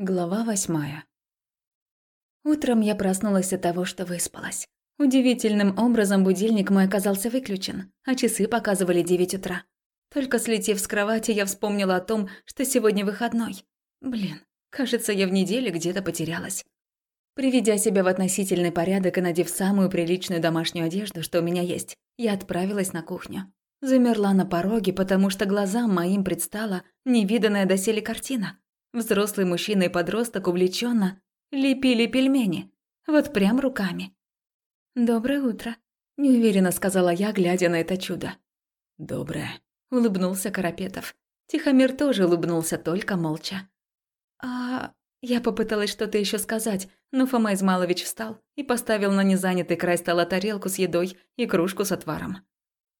Глава восьмая. Утром я проснулась от того, что выспалась. Удивительным образом будильник мой оказался выключен, а часы показывали девять утра. Только слетев с кровати, я вспомнила о том, что сегодня выходной. Блин, кажется, я в неделе где-то потерялась. Приведя себя в относительный порядок и надев самую приличную домашнюю одежду, что у меня есть, я отправилась на кухню. Замерла на пороге, потому что глазам моим предстала невиданная доселе картина. Взрослый мужчина и подросток увлеченно лепили пельмени. Вот прям руками. «Доброе утро», – неуверенно сказала я, глядя на это чудо. «Доброе», – улыбнулся Карапетов. Тихомир тоже улыбнулся, только молча. «А...» Я попыталась что-то еще сказать, но Фома Измалович встал и поставил на незанятый край стола тарелку с едой и кружку с отваром.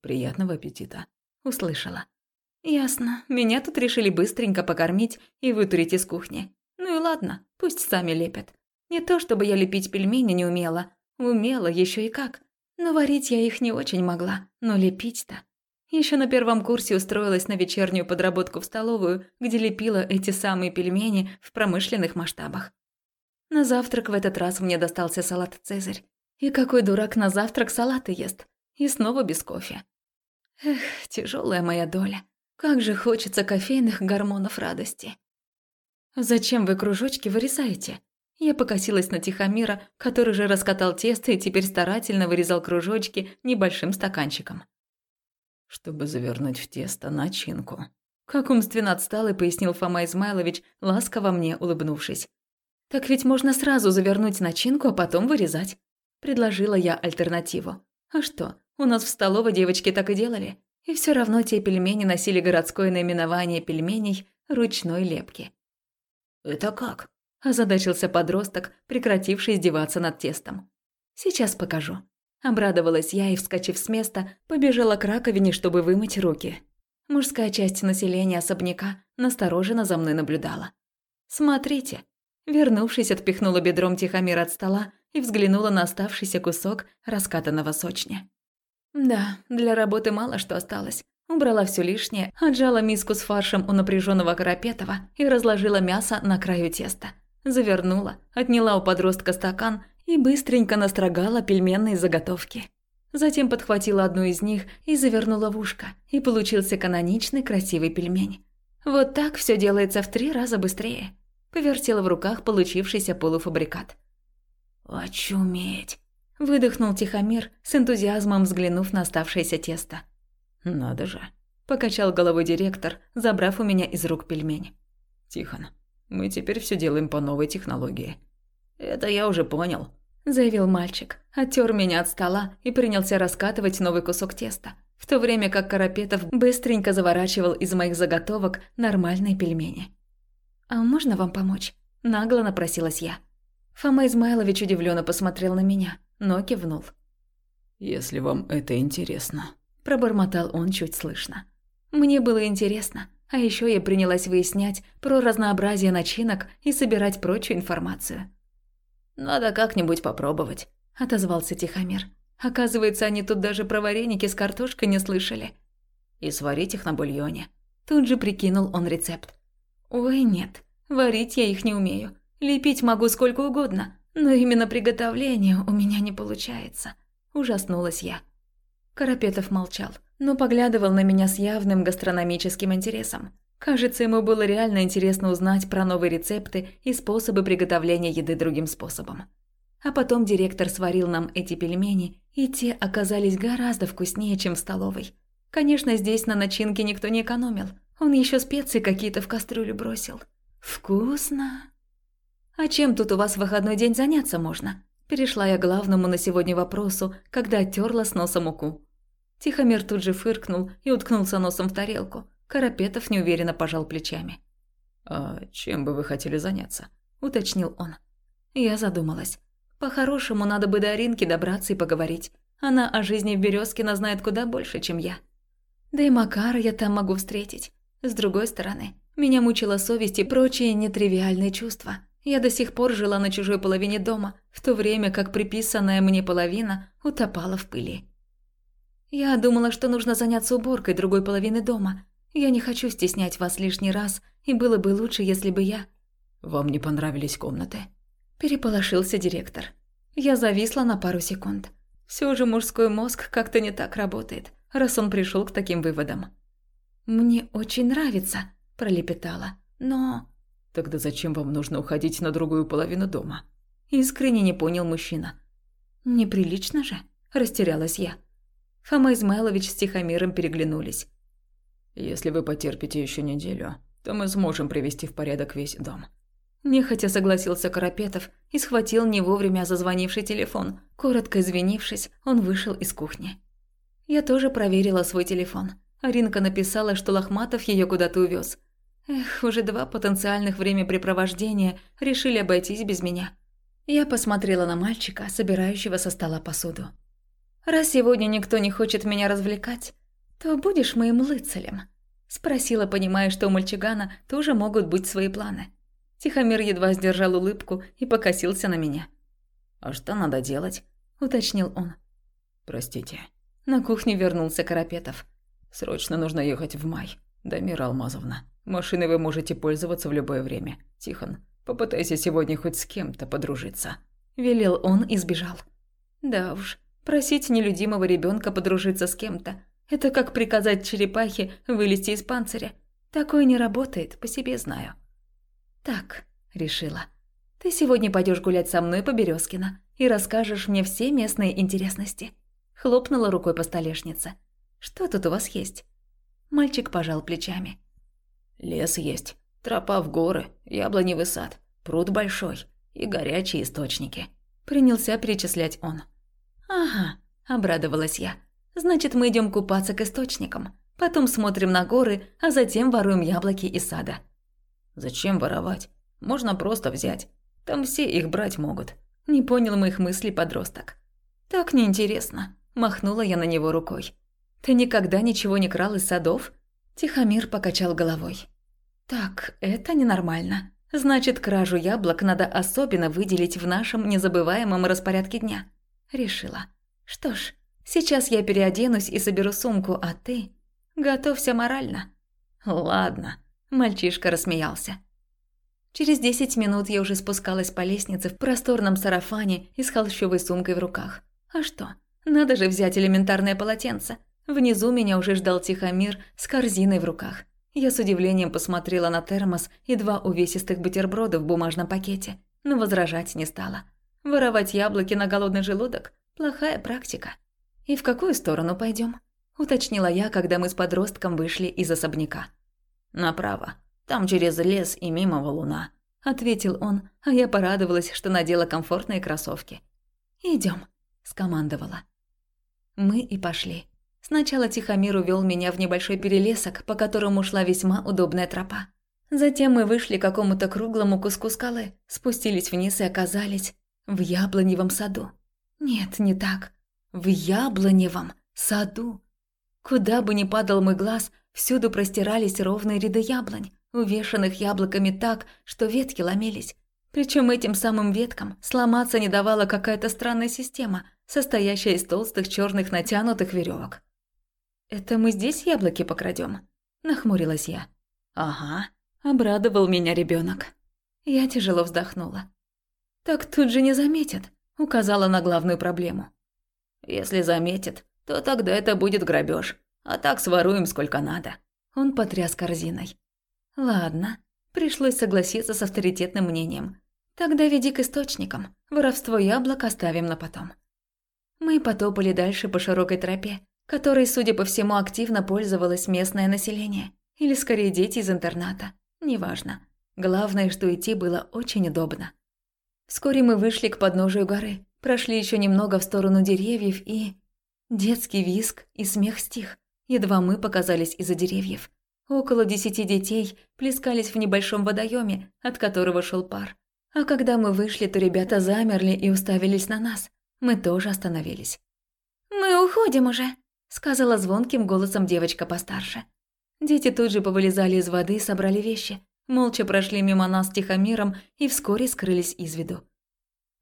«Приятного аппетита», – услышала. Ясно. Меня тут решили быстренько покормить и вытурить из кухни. Ну и ладно, пусть сами лепят. Не то чтобы я лепить пельмени не умела. Умела еще и как. Но варить я их не очень могла. Но лепить-то... Еще на первом курсе устроилась на вечернюю подработку в столовую, где лепила эти самые пельмени в промышленных масштабах. На завтрак в этот раз мне достался салат «Цезарь». И какой дурак на завтрак салаты ест. И снова без кофе. Эх, тяжелая моя доля. Как же хочется кофейных гормонов радости. «Зачем вы кружочки вырезаете?» Я покосилась на Тихомира, который же раскатал тесто и теперь старательно вырезал кружочки небольшим стаканчиком. «Чтобы завернуть в тесто начинку», как умственно отстал и пояснил Фома Измайлович, ласково мне улыбнувшись. «Так ведь можно сразу завернуть начинку, а потом вырезать», – предложила я альтернативу. «А что, у нас в столовой девочки так и делали. И все равно те пельмени носили городское наименование пельменей ручной лепки. «Это как?» – озадачился подросток, прекративший издеваться над тестом. «Сейчас покажу». Обрадовалась я и, вскочив с места, побежала к раковине, чтобы вымыть руки. Мужская часть населения особняка настороженно за мной наблюдала. «Смотрите». Вернувшись, отпихнула бедром Тихомира от стола и взглянула на оставшийся кусок раскатанного сочня. Да, для работы мало что осталось. Убрала все лишнее, отжала миску с фаршем у напряженного Карапетова и разложила мясо на краю теста. Завернула, отняла у подростка стакан и быстренько настрогала пельменные заготовки. Затем подхватила одну из них и завернула в ушко, и получился каноничный красивый пельмень. Вот так все делается в три раза быстрее. Повертела в руках получившийся полуфабрикат. «Очуметь!» Выдохнул Тихомир, с энтузиазмом взглянув на оставшееся тесто. «Надо же», – покачал головой директор, забрав у меня из рук пельмень. «Тихон, мы теперь все делаем по новой технологии». «Это я уже понял», – заявил мальчик, оттер меня от стола и принялся раскатывать новый кусок теста, в то время как Карапетов быстренько заворачивал из моих заготовок нормальные пельмени. «А можно вам помочь?» – нагло напросилась я. Фома Измайлович удивленно посмотрел на меня – но кивнул. «Если вам это интересно», – пробормотал он чуть слышно. Мне было интересно, а еще я принялась выяснять про разнообразие начинок и собирать прочую информацию. «Надо как-нибудь попробовать», – отозвался Тихомир. Оказывается, они тут даже про вареники с картошкой не слышали. И сварить их на бульоне. Тут же прикинул он рецепт. Ой, нет, варить я их не умею. Лепить могу сколько угодно, но именно приготовление у меня не получается. Ужаснулась я. Карапетов молчал, но поглядывал на меня с явным гастрономическим интересом. Кажется, ему было реально интересно узнать про новые рецепты и способы приготовления еды другим способом. А потом директор сварил нам эти пельмени, и те оказались гораздо вкуснее, чем в столовой. Конечно, здесь на начинке никто не экономил. Он еще специи какие-то в кастрюлю бросил. Вкусно. «А чем тут у вас в выходной день заняться можно?» Перешла я к главному на сегодня вопросу, когда оттерла с носа муку. Тихомир тут же фыркнул и уткнулся носом в тарелку. Карапетов неуверенно пожал плечами. «А чем бы вы хотели заняться?» – уточнил он. Я задумалась. По-хорошему, надо бы до Аринки добраться и поговорить. Она о жизни в Березкино знает куда больше, чем я. Да и Макара я там могу встретить. С другой стороны, меня мучила совесть и прочие нетривиальные чувства – я до сих пор жила на чужой половине дома, в то время как приписанная мне половина утопала в пыли. Я думала, что нужно заняться уборкой другой половины дома. Я не хочу стеснять вас лишний раз, и было бы лучше, если бы я... Вам не понравились комнаты?» Переполошился директор. Я зависла на пару секунд. Все же мужской мозг как-то не так работает, раз он пришел к таким выводам. «Мне очень нравится», – пролепетала, – «но...» «Тогда зачем вам нужно уходить на другую половину дома?» Искренне не понял мужчина. «Неприлично же», – растерялась я. Фома Измайлович с Тихомиром переглянулись. «Если вы потерпите еще неделю, то мы сможем привести в порядок весь дом». Нехотя согласился Карапетов и схватил не вовремя зазвонивший телефон. Коротко извинившись, он вышел из кухни. Я тоже проверила свой телефон. Аринка написала, что Лохматов ее куда-то увез. Эх, уже два потенциальных времяпрепровождения решили обойтись без меня. Я посмотрела на мальчика, собирающего со стола посуду. «Раз сегодня никто не хочет меня развлекать, то будешь моим лыцелем?» Спросила, понимая, что у мальчигана тоже могут быть свои планы. Тихомир едва сдержал улыбку и покосился на меня. «А что надо делать?» – уточнил он. «Простите». На кухню вернулся Карапетов. «Срочно нужно ехать в май. Дамира Алмазовна, машиной вы можете пользоваться в любое время. Тихон, попытайся сегодня хоть с кем-то подружиться». Велел он и сбежал. Да уж, просить нелюдимого ребенка подружиться с кем-то – это как приказать черепахе вылезти из панциря. Такое не работает, по себе знаю. «Так», — решила, — «ты сегодня пойдешь гулять со мной по Березкино и расскажешь мне все местные интересности». Хлопнула рукой по столешнице. «Что тут у вас есть?» Мальчик пожал плечами. «Лес есть, тропа в горы, яблоневый сад, пруд большой и горячие источники», — принялся перечислять он. «Ага», — обрадовалась я. «Значит, мы идем купаться к источникам, потом смотрим на горы, а затем воруем яблоки из сада». Зачем воровать? Можно просто взять. Там все их брать могут. Не понял моих мыслей подросток. Так неинтересно. Махнула я на него рукой. Ты никогда ничего не крал из садов? Тихомир покачал головой. Так, это ненормально. Значит, кражу яблок надо особенно выделить в нашем незабываемом распорядке дня. Решила. Что ж, сейчас я переоденусь и соберу сумку, а ты... Готовься морально. Ладно. Мальчишка рассмеялся. Через десять минут я уже спускалась по лестнице в просторном сарафане и с холщовой сумкой в руках. А что? Надо же взять элементарное полотенце. Внизу меня уже ждал Тихомир с корзиной в руках. Я с удивлением посмотрела на термос и два увесистых бутерброда в бумажном пакете, но возражать не стала. Воровать яблоки на голодный желудок – плохая практика. «И в какую сторону пойдем? уточнила я, когда мы с подростком вышли из особняка. «Направо. Там через лес и мимо валуна», – ответил он, а я порадовалась, что надела комфортные кроссовки. Идем, скомандовала. Мы и пошли. Сначала Тихомир увел меня в небольшой перелесок, по которому шла весьма удобная тропа. Затем мы вышли к какому-то круглому куску скалы, спустились вниз и оказались в яблоневом саду. Нет, не так. В яблоневом саду. Куда бы ни падал мой глаз, Всюду простирались ровные ряды яблонь, увешанных яблоками так, что ветки ломились. Причем этим самым веткам сломаться не давала какая-то странная система, состоящая из толстых черных натянутых веревок. «Это мы здесь яблоки покрадем? нахмурилась я. «Ага», – обрадовал меня ребенок. Я тяжело вздохнула. «Так тут же не заметят», – указала на главную проблему. «Если заметят, то тогда это будет грабеж. А так своруем сколько надо». Он потряс корзиной. «Ладно». Пришлось согласиться с авторитетным мнением. «Тогда веди к источникам. Воровство яблок оставим на потом». Мы потопали дальше по широкой тропе, которой, судя по всему, активно пользовалось местное население. Или скорее дети из интерната. Неважно. Главное, что идти было очень удобно. Вскоре мы вышли к подножию горы, прошли еще немного в сторону деревьев и... Детский виск и смех стих. Едва мы показались из-за деревьев. Около десяти детей плескались в небольшом водоеме, от которого шел пар. А когда мы вышли, то ребята замерли и уставились на нас. Мы тоже остановились. «Мы уходим уже», – сказала звонким голосом девочка постарше. Дети тут же повылезали из воды и собрали вещи. Молча прошли мимо нас тихомиром и вскоре скрылись из виду.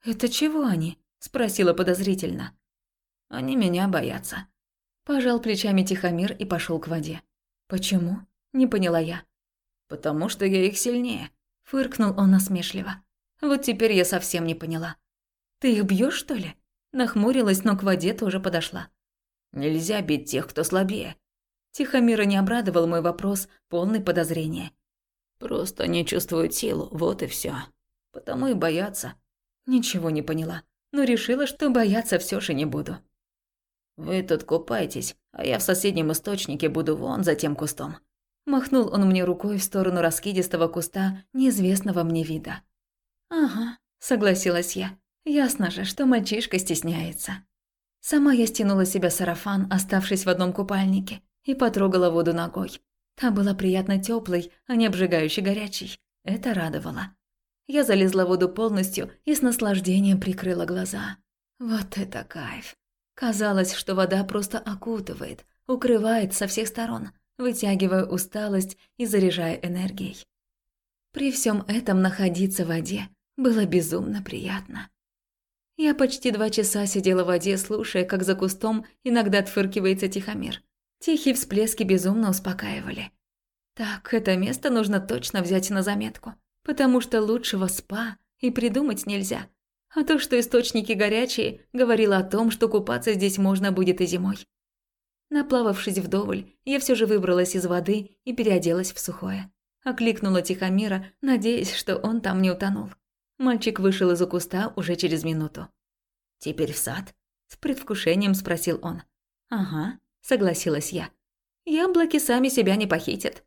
«Это чего они?» – спросила подозрительно. «Они меня боятся», Пожал плечами Тихомир и пошел к воде. «Почему?» – не поняла я. «Потому что я их сильнее. Фыркнул он насмешливо. Вот теперь я совсем не поняла. «Ты их бьешь, что ли?» Нахмурилась, но к воде тоже подошла. «Нельзя бить тех, кто слабее». Тихомира не обрадовал мой вопрос, полный подозрения. «Просто не чувствуют силу, вот и все. Потому и боятся». Ничего не поняла, но решила, что бояться все же не буду. «Вы тут купайтесь, а я в соседнем источнике буду вон за тем кустом». Махнул он мне рукой в сторону раскидистого куста неизвестного мне вида. «Ага», – согласилась я. «Ясно же, что мальчишка стесняется». Сама я стянула себя сарафан, оставшись в одном купальнике, и потрогала воду ногой. Та была приятно теплой, а не обжигающе горячей. Это радовало. Я залезла в воду полностью и с наслаждением прикрыла глаза. Вот это кайф. Казалось, что вода просто окутывает, укрывает со всех сторон, вытягивая усталость и заряжая энергией. При всем этом находиться в воде было безумно приятно. Я почти два часа сидела в воде, слушая, как за кустом иногда отфыркивается Тихомир. Тихие всплески безумно успокаивали. Так, это место нужно точно взять на заметку, потому что лучшего спа и придумать нельзя. А то, что источники горячие, говорило о том, что купаться здесь можно будет и зимой. Наплававшись вдоволь, я все же выбралась из воды и переоделась в сухое. Окликнула Тихомира, надеясь, что он там не утонул. Мальчик вышел из-за куста уже через минуту. «Теперь в сад?» – с предвкушением спросил он. «Ага», – согласилась я. «Яблоки сами себя не похитят».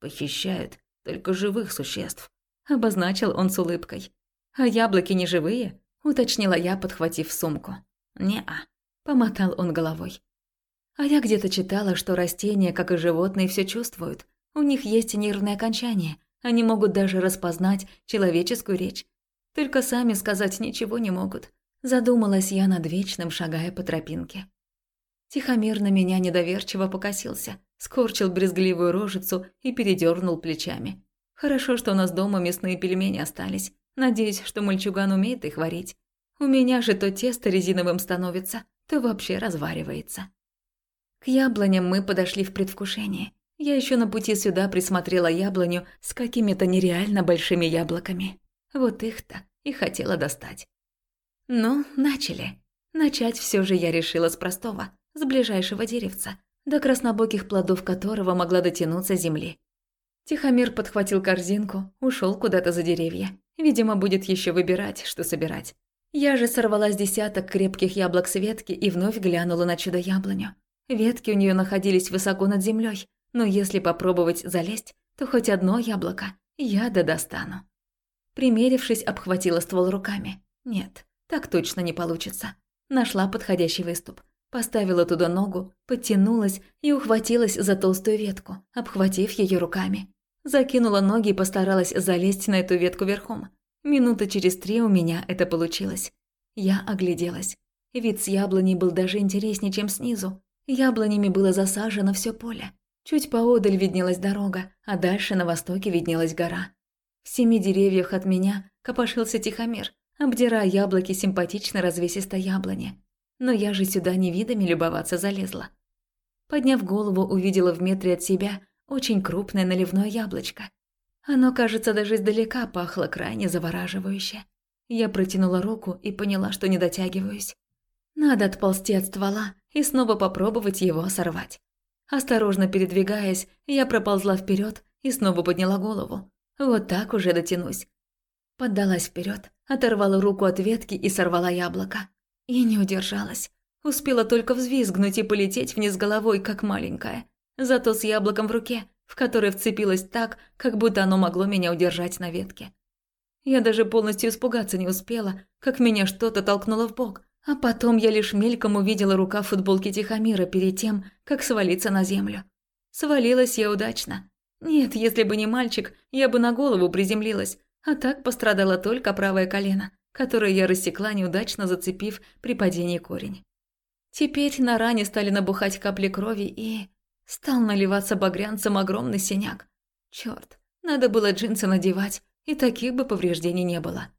«Похищают только живых существ», – обозначил он с улыбкой. «А яблоки не живые?» – уточнила я, подхватив сумку. «Не-а», – помотал он головой. А я где-то читала, что растения, как и животные, все чувствуют. У них есть нервные окончания. Они могут даже распознать человеческую речь. Только сами сказать ничего не могут. Задумалась я над вечным, шагая по тропинке. Тихомир на меня недоверчиво покосился, скорчил брезгливую рожицу и передернул плечами. Хорошо, что у нас дома мясные пельмени остались. Надеюсь, что мальчуган умеет их варить. У меня же то тесто резиновым становится, то вообще разваривается. К яблоням мы подошли в предвкушении. Я еще на пути сюда присмотрела яблоню с какими-то нереально большими яблоками. Вот их-то и хотела достать. Ну, начали. Начать все же я решила с простого, с ближайшего деревца, до краснобоких плодов которого могла дотянуться земли. Тихомир подхватил корзинку, ушел куда-то за деревья. Видимо, будет еще выбирать, что собирать. Я же сорвала с десяток крепких яблок с ветки и вновь глянула на чудо-яблоню. Ветки у нее находились высоко над землей, но если попробовать залезть, то хоть одно яблоко я да достану. Примерившись, обхватила ствол руками. Нет, так точно не получится. Нашла подходящий выступ. Поставила туда ногу, подтянулась и ухватилась за толстую ветку, обхватив ее руками. Закинула ноги и постаралась залезть на эту ветку верхом. Минуты через три у меня это получилось. Я огляделась. Вид с яблоней был даже интереснее, чем снизу. Яблонями было засажено все поле. Чуть поодаль виднелась дорога, а дальше на востоке виднелась гора. В семи деревьях от меня копошился Тихомир, обдирая яблоки симпатично развесистой яблони. Но я же сюда не видами любоваться залезла. Подняв голову, увидела в метре от себя очень крупное наливное яблочко. Оно, кажется, даже издалека пахло крайне завораживающе. Я протянула руку и поняла, что не дотягиваюсь. Надо отползти от ствола и снова попробовать его сорвать. Осторожно передвигаясь, я проползла вперед и снова подняла голову. Вот так уже дотянусь. Поддалась вперед, оторвала руку от ветки и сорвала яблоко. И не удержалась. Успела только взвизгнуть и полететь вниз головой, как маленькая. Зато с яблоком в руке, в которое вцепилась так, как будто оно могло меня удержать на ветке. Я даже полностью испугаться не успела, как меня что-то толкнуло в бок, а потом я лишь мельком увидела рука в футболке Тихомира перед тем, как свалиться на землю. Свалилась я удачно. Нет, если бы не мальчик, я бы на голову приземлилась, а так пострадало только правое колено, которое я рассекла, неудачно зацепив при падении корень. Теперь на ране стали набухать капли крови и... Стал наливаться багрянцем огромный синяк. Чёрт, надо было джинсы надевать, и таких бы повреждений не было.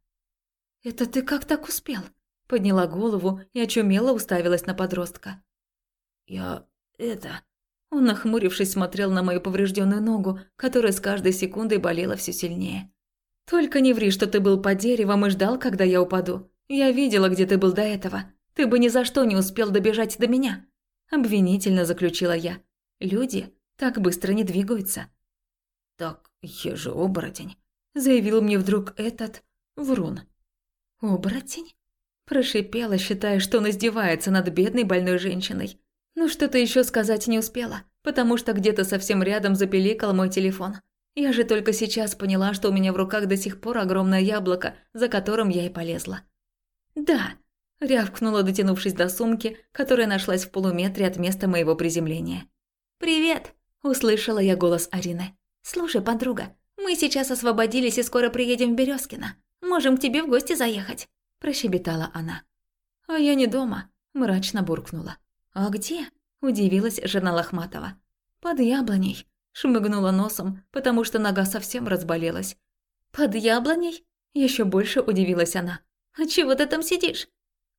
«Это ты как так успел?» Подняла голову и очумело уставилась на подростка. «Я... это...» Он, нахмурившись, смотрел на мою поврежденную ногу, которая с каждой секундой болела все сильнее. Только не ври, что ты был под деревом и ждал, когда я упаду. Я видела, где ты был до этого. Ты бы ни за что не успел добежать до меня. Обвинительно заключила я. Люди так быстро не двигаются. Так я же оборотень, заявил мне вдруг этот врун. Оборотень? Прошипела, считая, что он издевается над бедной больной женщиной. Но что-то еще сказать не успела, потому что где-то совсем рядом запеликал мой телефон. Я же только сейчас поняла, что у меня в руках до сих пор огромное яблоко, за которым я и полезла. «Да», – рявкнула, дотянувшись до сумки, которая нашлась в полуметре от места моего приземления. «Привет», – услышала я голос Арины. «Слушай, подруга, мы сейчас освободились и скоро приедем в Березкино. Можем к тебе в гости заехать», – прощебетала она. «А я не дома», – мрачно буркнула. «А где?» – удивилась жена Лохматова. «Под яблоней», – шмыгнула носом, потому что нога совсем разболелась. «Под яблоней?» – еще больше удивилась она. «А чего ты там сидишь?»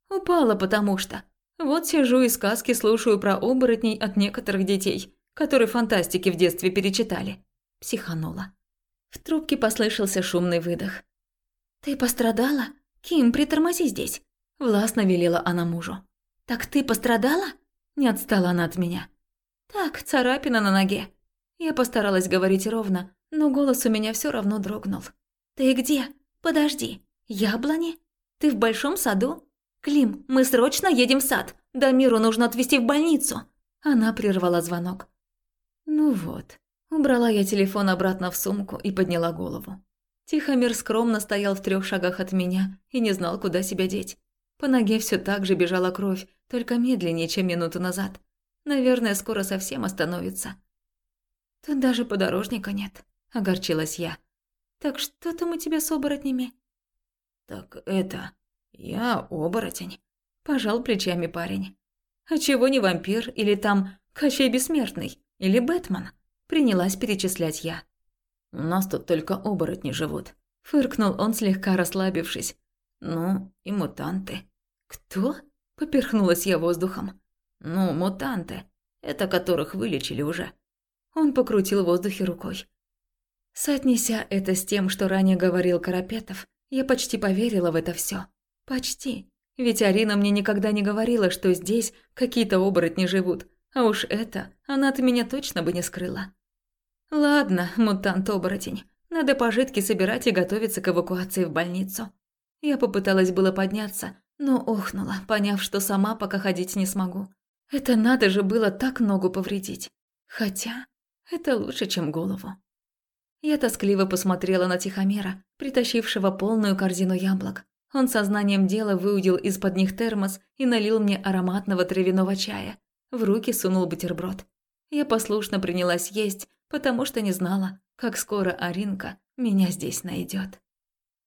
«Упала, потому что. Вот сижу и сказки слушаю про оборотней от некоторых детей, которые фантастики в детстве перечитали». Психанула. В трубке послышался шумный выдох. «Ты пострадала? Ким, притормози здесь!» Властно велела она мужу. «Так ты пострадала?» Не отстала она от меня. «Так, царапина на ноге». Я постаралась говорить ровно, но голос у меня все равно дрогнул. «Ты где? Подожди. Яблони? Ты в большом саду? Клим, мы срочно едем в сад. Дамиру нужно отвезти в больницу». Она прервала звонок. Ну вот, убрала я телефон обратно в сумку и подняла голову. Тихомир скромно стоял в трех шагах от меня и не знал, куда себя деть. По ноге все так же бежала кровь, только медленнее, чем минуту назад. Наверное, скоро совсем остановится. Тут даже подорожника нет, огорчилась я. Так что там у тебя с оборотнями? Так это... я оборотень. Пожал плечами парень. А чего не вампир или там Кощей Бессмертный или Бэтмен? Принялась перечислять я. У нас тут только оборотни живут. Фыркнул он, слегка расслабившись. Ну, и мутанты. Кто? Поперхнулась я воздухом. Ну, мутанты. Это которых вылечили уже. Он покрутил в воздухе рукой. Соотнеся это с тем, что ранее говорил Карапетов, я почти поверила в это все. Почти. Ведь Арина мне никогда не говорила, что здесь какие-то оборотни живут, а уж это она от меня точно бы не скрыла. Ладно, мутант-оборотень, надо пожитки собирать и готовиться к эвакуации в больницу. Я попыталась было подняться, но охнула, поняв, что сама пока ходить не смогу. Это надо же было так ногу повредить. Хотя это лучше, чем голову. Я тоскливо посмотрела на Тихомера, притащившего полную корзину яблок. Он сознанием дела выудил из-под них термос и налил мне ароматного травяного чая. В руки сунул бутерброд. Я послушно принялась есть, потому что не знала, как скоро Аринка меня здесь найдет.